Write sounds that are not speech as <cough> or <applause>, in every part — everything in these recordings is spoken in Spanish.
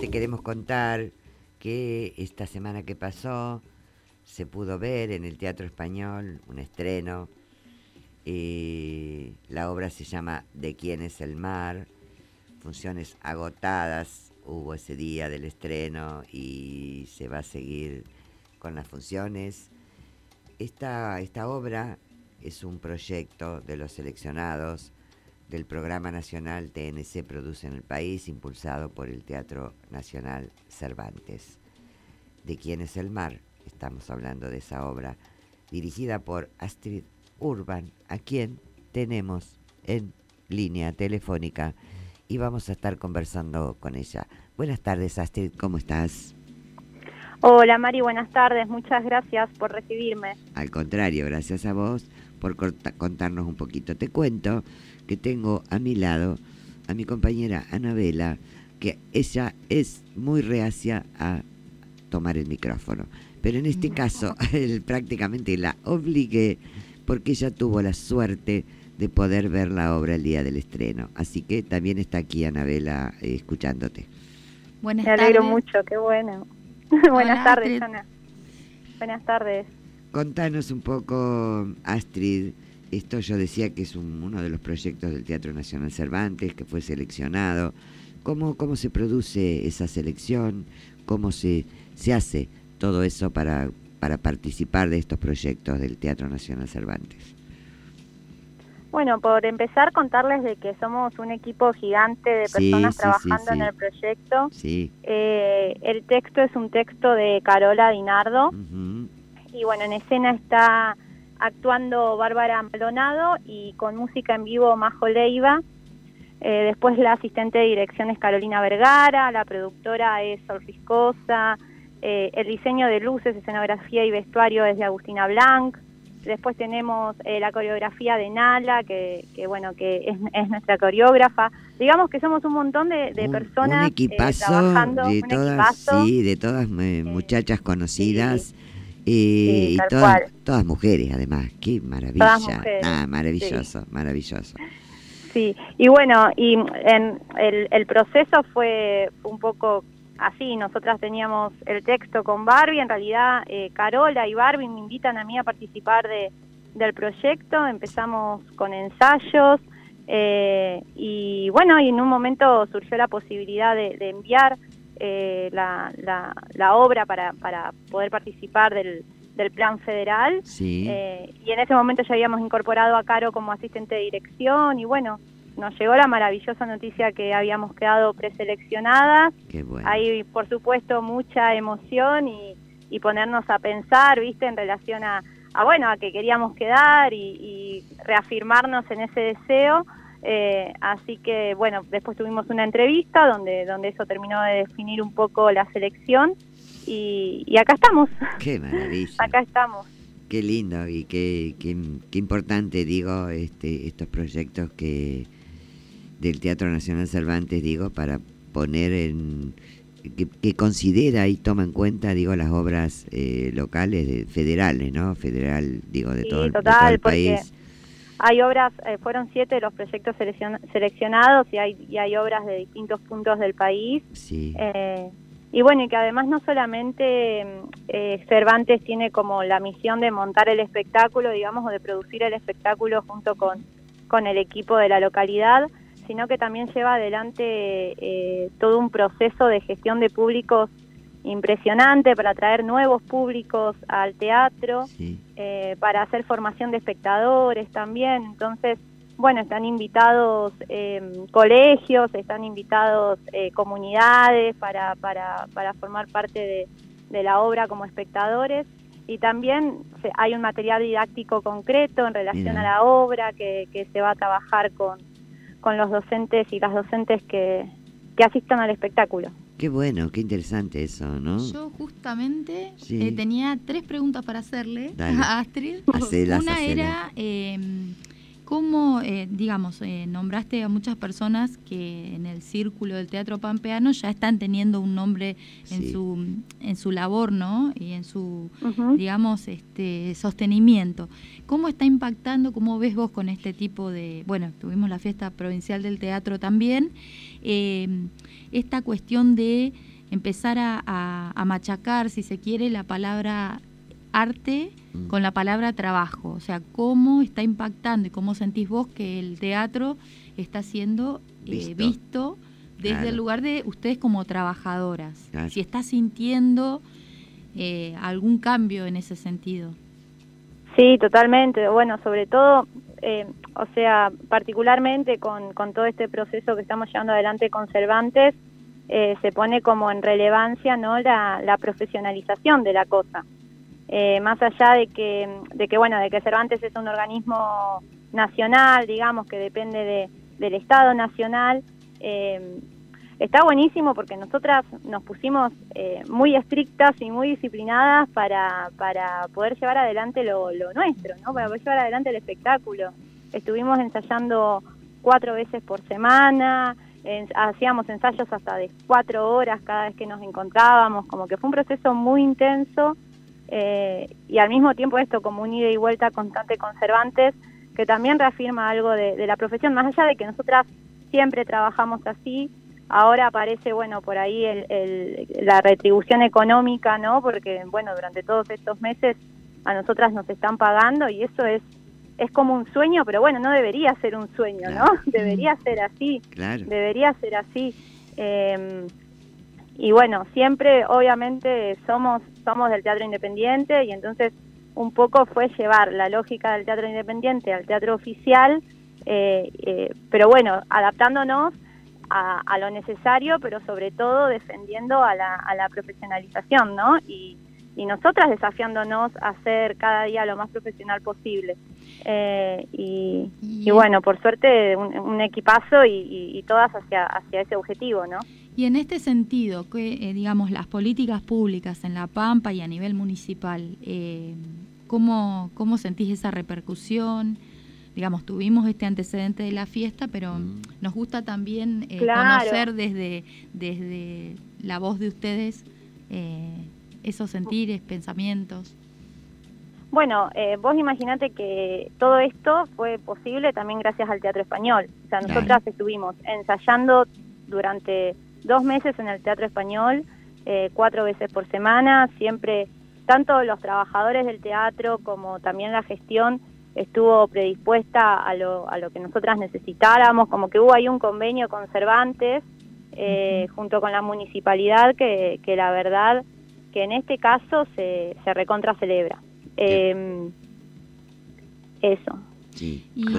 te queremos contar que esta semana que pasó se pudo ver en el Teatro Español un estreno. Eh, la obra se llama ¿De quién es el mar? Funciones agotadas hubo ese día del estreno y se va a seguir con las funciones. Esta, esta obra es un proyecto de los seleccionados del Programa Nacional TNC Produce en el País, impulsado por el Teatro Nacional Cervantes. ¿De quién es el mar? Estamos hablando de esa obra, dirigida por Astrid Urban, a quien tenemos en línea telefónica y vamos a estar conversando con ella. Buenas tardes, Astrid, ¿cómo estás? Hola, Mari, buenas tardes. Muchas gracias por recibirme. Al contrario, gracias a vos por contarnos un poquito. Te cuento que tengo a mi lado a mi compañera Anabela, que ella es muy reacia a tomar el micrófono. Pero en este caso, <laughs> <laughs> él prácticamente la obligué porque ella tuvo la suerte de poder ver la obra el día del estreno. Así que también está aquí Anabela eh, escuchándote. Buenas Me alegro mucho, qué bueno. <laughs> Buenas tardes, Ana. Buenas tardes. Contanos un poco, Astrid, esto yo decía que es uno de los proyectos del Teatro Nacional Cervantes, que fue seleccionado. ¿Cómo, cómo se produce esa selección? ¿Cómo se, se hace todo eso para, para participar de estos proyectos del Teatro Nacional Cervantes? Bueno, por empezar, contarles de que somos un equipo gigante de personas trabajando en el proyecto. Sí. Eh, el texto es un texto de Carola Dinardo. Y bueno, en escena está actuando Bárbara Maldonado y con música en vivo Majo Leiva. Eh, después la asistente de dirección es Carolina Vergara, la productora es Sol Riscosa, eh, el diseño de luces, escenografía y vestuario es de Agustina Blanc. Después tenemos eh, la coreografía de Nala, que, bueno, que es, nuestra coreógrafa. Digamos que somos un montón de, personas un equipazo trabajando, de todas, sí, de todas muchachas conocidas. Y todas, todas, mujeres, además. Qué maravilla. Ah, maravilloso, maravilloso. Sí, y bueno, y en el, el proceso fue un poco así, nosotras teníamos el texto con Barbie, en realidad eh, Carola y Barbie me invitan a mí a participar de, del proyecto, empezamos con ensayos eh, y bueno, y en un momento surgió la posibilidad de, enviar eh, la, la, obra para, para poder participar del, del plan federal y en ese momento ya habíamos incorporado a Caro como asistente de dirección y bueno, nos llegó la maravillosa noticia que habíamos quedado preseleccionadas. Hay, por supuesto, mucha emoción y, ponernos a pensar, ¿viste? En relación a, bueno, a que queríamos quedar y, reafirmarnos en ese deseo. Eh, así que, bueno, después tuvimos una entrevista donde, donde eso terminó de definir un poco la selección y, acá estamos. Qué <laughs> maravilla. acá estamos. Qué lindo y qué, qué, qué importante, digo, este, estos proyectos que del Teatro Nacional Cervantes, digo, para poner en que, considera y toma en cuenta, digo, las obras eh, locales, de, federales, ¿no? Federal, digo, de, todo, el país. Hay obras, eh, fueron siete los proyectos seleccionados y hay, y hay obras de distintos puntos del país. Sí. Eh, y bueno, y que además no solamente Cervantes tiene como la misión de montar el espectáculo, digamos, o de producir el espectáculo junto con, con el equipo de la localidad, sino que también lleva adelante eh, todo un proceso de gestión de públicos impresionante para atraer nuevos públicos al teatro, eh, para hacer formación de espectadores también. Entonces, bueno, están invitados em, colegios, están invitados eh, comunidades para, para, para formar parte de, de la obra como espectadores y también hay un material didáctico concreto en relación a la obra que, que, se va a trabajar con, con los docentes y las docentes que, que asistan al espectáculo. Qué bueno, qué interesante eso, ¿no? Yo justamente eh, tenía tres preguntas para hacerle a Astrid. Una era, em, ¿Cómo, eh, digamos, eh, nombraste a muchas personas que en el círculo del teatro pampeano ya están teniendo un nombre en, su, en su labor, ¿no? Y en su, digamos, este sostenimiento. ¿Cómo está impactando, cómo ves vos con este tipo de, bueno, tuvimos la fiesta provincial del teatro también, eh, esta cuestión de empezar a machacar, si se quiere, la palabra arte mm. con la palabra trabajo, o sea, cómo está impactando y cómo sentís vos que el teatro está siendo eh, visto, desde el lugar de ustedes como trabajadoras, si está sintiendo eh, algún cambio en ese sentido. Sí, totalmente. Bueno, sobre todo, eh, o sea, particularmente con, con, todo este proceso que estamos llevando adelante con Cervantes, se pone como en relevancia no la, la profesionalización de la cosa. Eh, más allá de que, de que, bueno, de que Cervantes es un organismo nacional, digamos, que depende de, del Estado nacional, eh, está buenísimo porque nosotras nos pusimos eh, muy estrictas y muy disciplinadas para, para poder llevar adelante lo, nuestro, ¿no? Para poder llevar adelante el espectáculo. Estuvimos ensayando cuatro veces por semana, hacíamos ensayos hasta de cuatro horas cada vez que nos encontrábamos, como que fue un proceso muy intenso eh, y al mismo tiempo esto como un ida y vuelta constante con Cervantes, que también reafirma algo de, la profesión, más allá de que nosotras siempre trabajamos así, ahora aparece, bueno, por ahí la retribución económica, ¿no? Porque, bueno, durante todos estos meses a nosotras nos están pagando y eso es es como un sueño, pero bueno, no debería ser un sueño, ¿no? <laughs> Debería ser así, debería ser así. Eh, y bueno, siempre obviamente somos, somos del teatro independiente y entonces un poco fue llevar la lógica del teatro independiente al teatro oficial, eh, eh, pero bueno, adaptándonos a, lo necesario, pero sobre todo defendiendo a la, a la profesionalización, ¿no? Y, y nosotras desafiándonos a ser cada día lo más profesional posible. Eh, y, y, bueno, por suerte un, equipazo y, y, todas hacia, hacia ese objetivo, ¿no? Y en este sentido, que eh, digamos las políticas públicas en La Pampa y a nivel municipal, eh, ¿cómo, ¿cómo sentís esa repercusión? Digamos, tuvimos este antecedente de la fiesta, pero mm. nos gusta también eh, conocer desde, desde la voz de ustedes eh, esos sentires, pensamientos. Bueno, vos imaginate que todo esto fue posible también gracias al Teatro Español. O sea, nosotras estuvimos ensayando durante dos meses en el Teatro Español, eh, cuatro veces por semana, siempre, tanto los trabajadores del teatro como también la gestión estuvo predispuesta a lo, a lo que nosotras necesitáramos, como que hubo ahí un convenio con Cervantes, eh, junto con la municipalidad, que, que la verdad que en este caso se, se recontra celebra. Em, eso.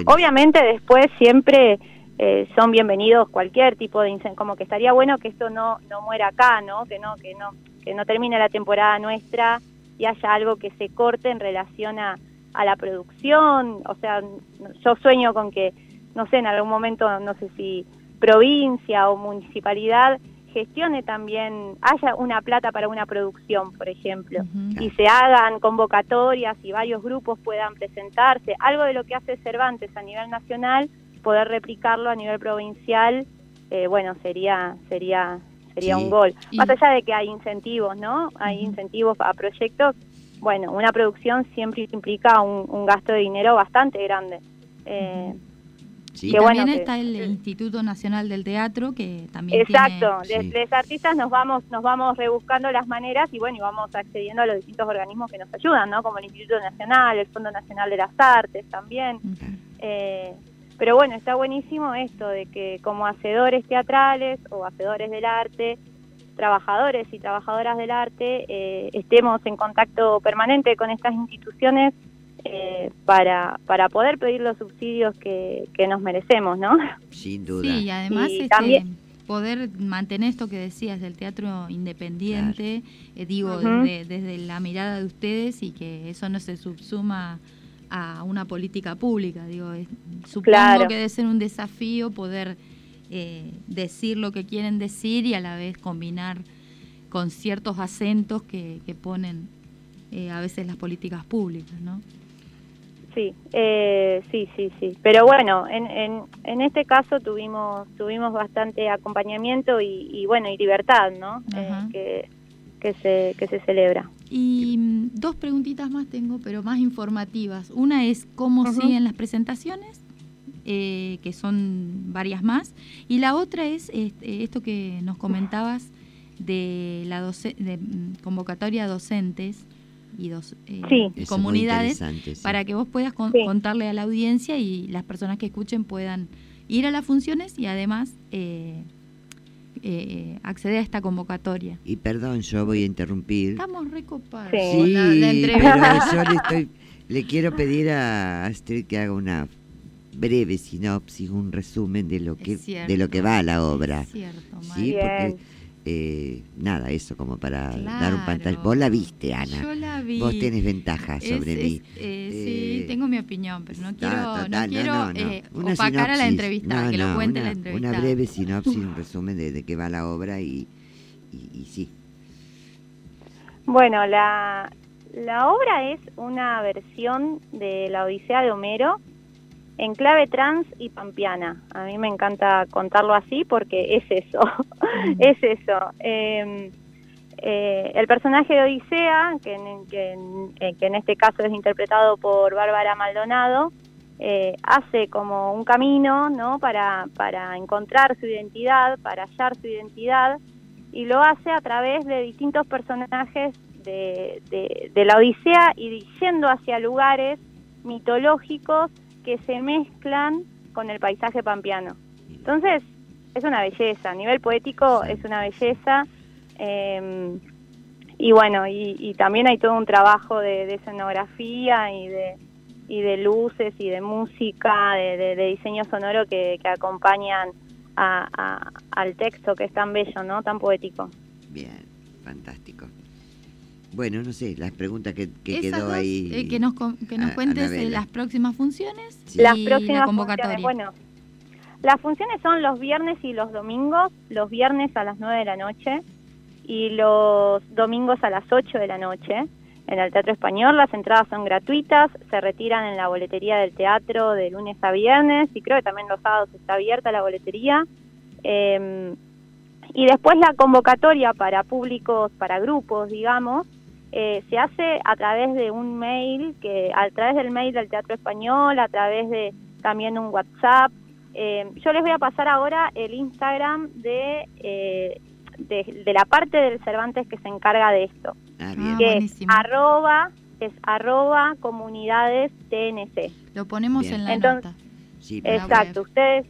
Obviamente después siempre eh, son bienvenidos cualquier tipo de incendio, como que estaría bueno que esto no, no muera acá, ¿no? Que no, que no, que no termine la temporada nuestra y haya algo que se corte en relación a, a la producción, o sea, yo sueño con que, no sé, en algún momento, no sé si provincia o municipalidad gestione también, haya una plata para una producción, por ejemplo, y se hagan convocatorias y varios grupos puedan presentarse, algo de lo que hace Cervantes a nivel nacional, poder replicarlo a nivel provincial, eh, bueno, sería sería sería un gol. Más allá de que hay incentivos, ¿no? Hay incentivos a proyectos. Bueno, una producción siempre implica un, gasto de dinero bastante grande. Eh, Sí. también está el Instituto Nacional del Teatro que también exacto los artistas nos vamos nos vamos rebuscando las maneras y bueno y vamos accediendo a los distintos organismos que nos ayudan no como el Instituto Nacional el Fondo Nacional de las Artes también eh, pero bueno, está buenísimo esto de que como hacedores teatrales o hacedores del arte, trabajadores y trabajadoras del arte, eh, estemos en contacto permanente con estas instituciones eh, para, para poder pedir los subsidios que, que nos merecemos, ¿no? Sin duda. Sí, y además este, poder mantener esto que decías del teatro independiente, eh, digo, desde, desde la mirada de ustedes y que eso no se subsuma a una política pública. Digo, supongo que debe ser un desafío poder eh, decir lo que quieren decir y a la vez combinar con ciertos acentos que, que ponen eh, a veces las políticas públicas, ¿no? sí, eh, sí, sí, sí. Pero bueno, en, en, en este caso tuvimos tuvimos bastante acompañamiento y, bueno y libertad, ¿no? Eh, que, que se que se celebra. Y mm, dos preguntitas más tengo, pero más informativas. Una es cómo siguen las presentaciones, eh, que son varias más, y la otra es este, esto que nos comentabas de la de mm, convocatoria a docentes y dos eh, comunidades para que vos puedas contarle a la audiencia y las personas que escuchen puedan ir a las funciones y además eh, eh, acceder a esta convocatoria. Y perdón, yo voy a interrumpir. Estamos recopados. Sí, la, entrevista. yo le, quiero pedir a Astrid que haga una breve sinopsis, un resumen de lo que de lo que va a la obra. Es cierto, sí, porque eh, nada, eso como para dar un pantalla. Vos la viste, Ana. Yo la vi. Vos tenés ventaja sobre mí. Eh, sí, eh, tengo mi opinión, pero no quiero, no quiero eh, opacar a la entrevista, que lo cuente la entrevista. Una breve sinopsis, un resumen de, de qué va la obra y, y, sí. Bueno, la, la obra es una versión de la Odisea de Homero en clave trans y pampiana. A mí me encanta contarlo así porque es eso, <laughs> es eso. Em, eh, el personaje de Odisea, que en, que, en, este caso es interpretado por Bárbara Maldonado, eh, hace como un camino ¿no? para, para encontrar su identidad, para hallar su identidad, y lo hace a través de distintos personajes de, de, de la Odisea y yendo hacia lugares mitológicos que se mezclan con el paisaje pampeano. Entonces, es una belleza, a nivel poético es una belleza. Em, y bueno, y, también hay todo un trabajo de, escenografía y de, y de luces y de música, de, diseño sonoro que, acompañan al texto que es tan bello, ¿no? Tan poético. Bien, fantástico. Bueno, no sé, las preguntas que, quedó ahí. Eh, que nos, que nos cuentes eh, las próximas funciones las próximas la convocatoria. bueno, las funciones son los viernes y los domingos, los viernes a las 9 de la noche y los domingos a las 8 de la noche en el Teatro Español. Las entradas son gratuitas, se retiran en la boletería del teatro de lunes a viernes y creo que también los sábados está abierta la boletería. Em, y después la convocatoria para públicos, para grupos, digamos, eh, se hace a través de un mail, que a través del mail del Teatro Español, a través de también un WhatsApp. Eh, yo les voy a pasar ahora el Instagram de, eh, de, la parte del Cervantes que se encarga de esto, ah, que es arroba, es arroba comunidades TNC. Lo ponemos en la nota. exacto, ustedes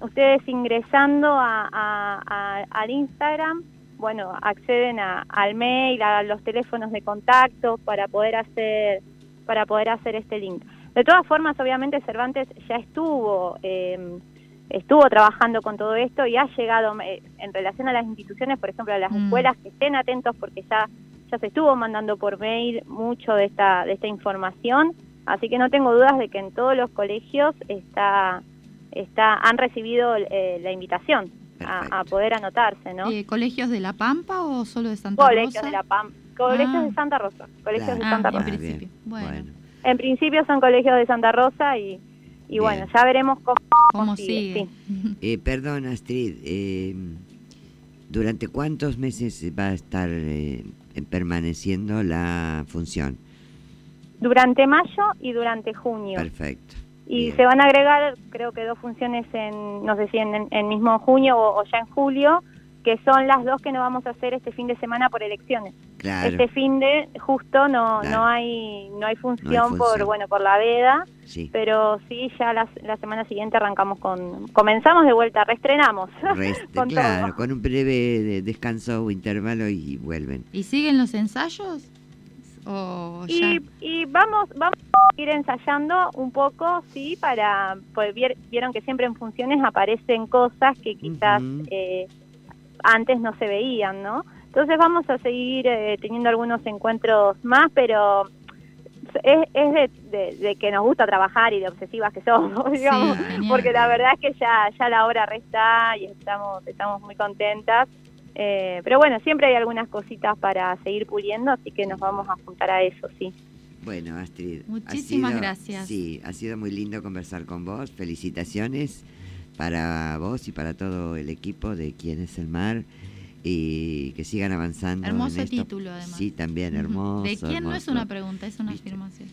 ustedes ingresando a, al Instagram bueno, acceden a, al mail, a los teléfonos de contacto para poder hacer para poder hacer este link. De todas formas, obviamente Cervantes ya estuvo eh, estuvo trabajando con todo esto y ha llegado eh, en relación a las instituciones, por ejemplo, a las mm. escuelas que estén atentos porque ya ya se estuvo mandando por mail mucho de esta de esta información, así que no tengo dudas de que en todos los colegios está está han recibido eh, la invitación a, poder anotarse, ¿no? Eh, ¿Colegios de La Pampa o solo de Santa colegios De la Pampa, colegios de ah. Santa Rosa. Colegios de Santa ah, Rosa. En principio. Bueno. En principio son colegios de Santa Rosa y, y bueno, ya veremos cómo, sigue. Eh, perdón, Astrid, eh, ¿durante cuántos meses va a estar eh, permaneciendo la función? Durante mayo y durante junio. Perfecto. Y se van a agregar, creo que dos funciones en, no sé si en, en mismo junio o, ya en julio, que son las dos que no vamos a hacer este fin de semana por elecciones. Este fin de justo no no hay no hay función, por bueno por la veda, pero sí ya la, la, semana siguiente arrancamos con comenzamos de vuelta, reestrenamos. <laughs> con claro, con un breve descanso o intervalo y vuelven. ¿Y siguen los ensayos? Y, y, vamos, vamos a ir ensayando un poco, sí, para, pues vieron que siempre en funciones aparecen cosas que quizás eh, antes no se veían, ¿no? Entonces vamos a seguir eh, teniendo algunos encuentros más, pero es, es de, que nos gusta trabajar y de obsesivas que somos, <laughs> digamos, porque la verdad es que ya, ya la hora resta y estamos, estamos muy contentas. Eh, pero bueno, siempre hay algunas cositas para seguir puliendo, así que nos vamos a juntar a eso, sí. Bueno, Astrid. Muchísimas gracias. Sí, ha sido muy lindo conversar con vos. Felicitaciones para vos y para todo el equipo de Quién es el Mar y que sigan avanzando. Hermoso título, además. Sí, también hermoso. ¿De quién no es una pregunta, es una afirmación?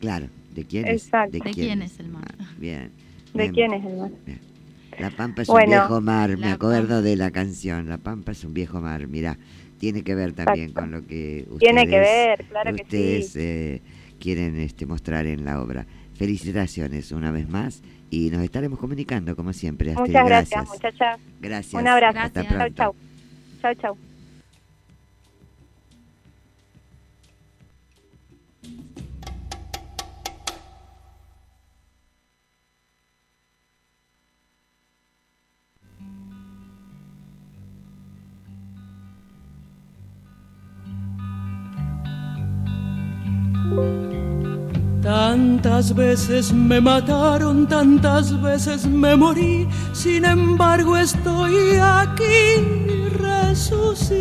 Claro, ¿de quién es, ¿de, quién, es el mar? bien. ¿De quién es el mar? La Pampa es un viejo mar, me acuerdo de la canción. La Pampa es un viejo mar, mira, tiene que ver también con lo que ustedes, tiene que ver, claro que sí. Eh, quieren este, mostrar en la obra. Felicitaciones una vez más y nos estaremos comunicando como siempre. Muchas gracias, muchachas. Gracias. Un abrazo. Hasta pronto. Chau, chau. Chau, chau. Tantas veces me mataron, tantas veces me morí, sin embargo estoy aquí resucitado.